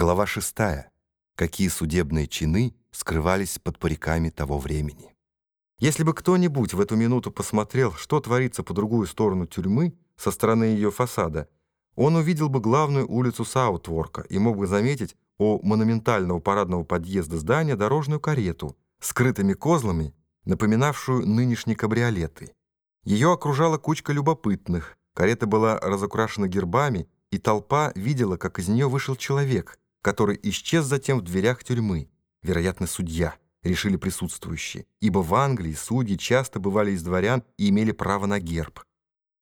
Глава 6. Какие судебные чины скрывались под париками того времени. Если бы кто-нибудь в эту минуту посмотрел, что творится по другую сторону тюрьмы, со стороны ее фасада, он увидел бы главную улицу Саутворка и мог бы заметить у монументального парадного подъезда здания дорожную карету, скрытыми козлами, напоминавшую нынешние кабриолеты. Ее окружала кучка любопытных, карета была разукрашена гербами, и толпа видела, как из нее вышел человек, который исчез затем в дверях тюрьмы, вероятно, судья, решили присутствующие, ибо в Англии судьи часто бывали из дворян и имели право на герб.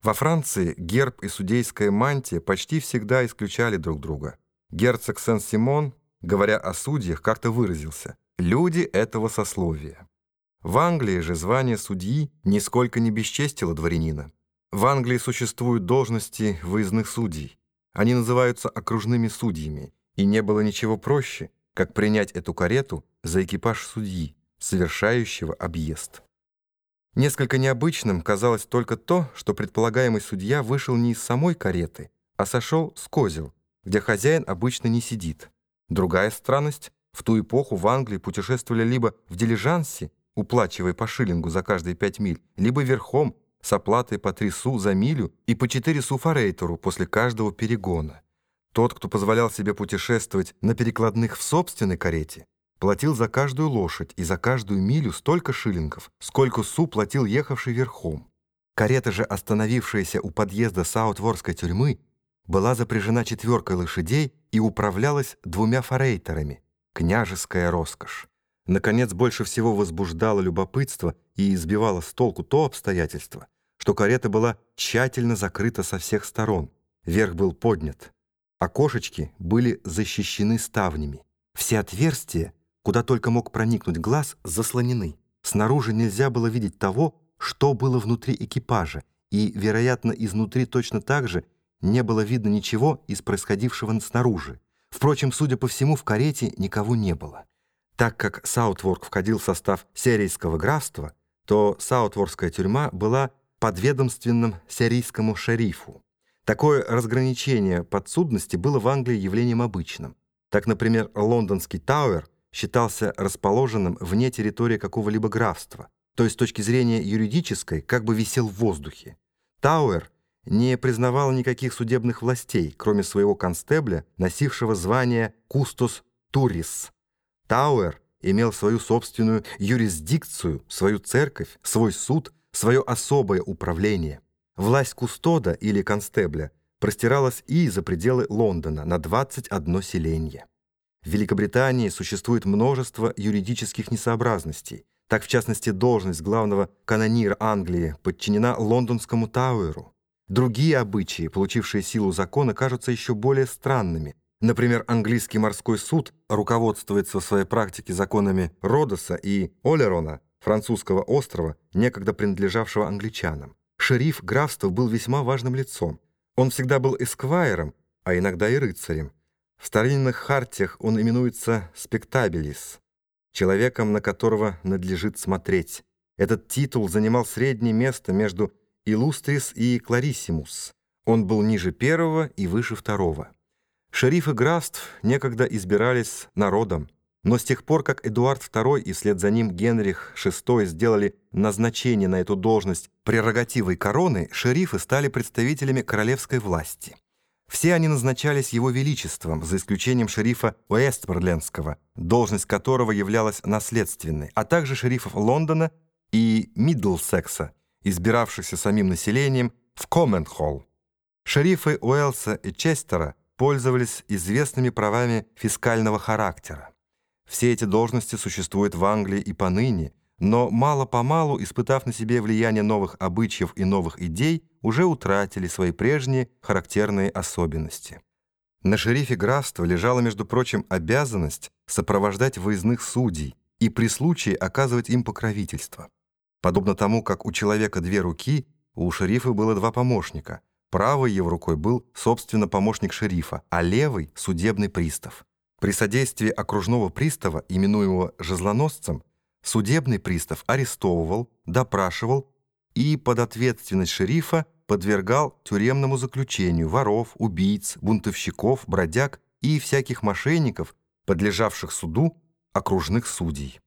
Во Франции герб и судейская мантия почти всегда исключали друг друга. Герцог Сен-Симон, говоря о судьях, как-то выразился «люди этого сословия». В Англии же звание судьи нисколько не бесчестило дворянина. В Англии существуют должности выездных судей. Они называются окружными судьями, и не было ничего проще, как принять эту карету за экипаж судьи, совершающего объезд. Несколько необычным казалось только то, что предполагаемый судья вышел не из самой кареты, а сошел с козел, где хозяин обычно не сидит. Другая странность — в ту эпоху в Англии путешествовали либо в дилижансе, уплачивая по шиллингу за каждые пять миль, либо верхом, с оплатой по три су за милю и по четыре су форейтеру после каждого перегона. Тот, кто позволял себе путешествовать на перекладных в собственной карете, платил за каждую лошадь и за каждую милю столько шиллингов, сколько су платил ехавший верхом. Карета же, остановившаяся у подъезда Саутворской тюрьмы, была запряжена четверкой лошадей и управлялась двумя форейтерами. Княжеская роскошь. Наконец, больше всего возбуждало любопытство и избивало с толку то обстоятельство, что карета была тщательно закрыта со всех сторон. Верх был поднят. Окошечки были защищены ставнями. Все отверстия, куда только мог проникнуть глаз, заслонены. Снаружи нельзя было видеть того, что было внутри экипажа, и, вероятно, изнутри точно так же не было видно ничего из происходившего снаружи. Впрочем, судя по всему, в карете никого не было. Так как Саутворк входил в состав Серийского графства, то Саутворская тюрьма была подведомственным сирийскому шерифу. Такое разграничение подсудности было в Англии явлением обычным. Так, например, лондонский Тауэр считался расположенным вне территории какого-либо графства, то есть с точки зрения юридической как бы висел в воздухе. Тауэр не признавал никаких судебных властей, кроме своего констебля, носившего звание «кустос турис». Тауэр имел свою собственную юрисдикцию, свою церковь, свой суд, свое особое управление. Власть кустода или констебля простиралась и за пределы Лондона на 21 селение. В Великобритании существует множество юридических несообразностей. Так, в частности, должность главного канонира Англии подчинена лондонскому Тауэру. Другие обычаи, получившие силу закона, кажутся еще более странными. Например, английский морской суд руководствуется в своей практике законами Родоса и Олерона, французского острова, некогда принадлежавшего англичанам. Шериф графства был весьма важным лицом. Он всегда был эсквайром, а иногда и рыцарем. В старинных хартиях он именуется «спектабилис», человеком, на которого надлежит смотреть. Этот титул занимал среднее место между «Иллустрис» и «Клариссимус». Он был ниже первого и выше второго. Шерифы графств некогда избирались народом. Но с тех пор, как Эдуард II и вслед за ним Генрих VI сделали назначение на эту должность прерогативой короны, шерифы стали представителями королевской власти. Все они назначались его величеством, за исключением шерифа Уэстморлендского, должность которого являлась наследственной, а также шерифов Лондона и Миддлсекса, избиравшихся самим населением в Коменхолл. Шерифы Уэлса и Честера пользовались известными правами фискального характера. Все эти должности существуют в Англии и поныне, но мало-помалу, испытав на себе влияние новых обычаев и новых идей, уже утратили свои прежние характерные особенности. На шерифе графства лежала, между прочим, обязанность сопровождать выездных судей и при случае оказывать им покровительство. Подобно тому, как у человека две руки, у шерифа было два помощника. Правой его рукой был, собственно, помощник шерифа, а левый — судебный пристав. При содействии окружного пристава, именуемого жезлоносцем, судебный пристав арестовывал, допрашивал и под ответственность шерифа подвергал тюремному заключению воров, убийц, бунтовщиков, бродяг и всяких мошенников, подлежавших суду окружных судей.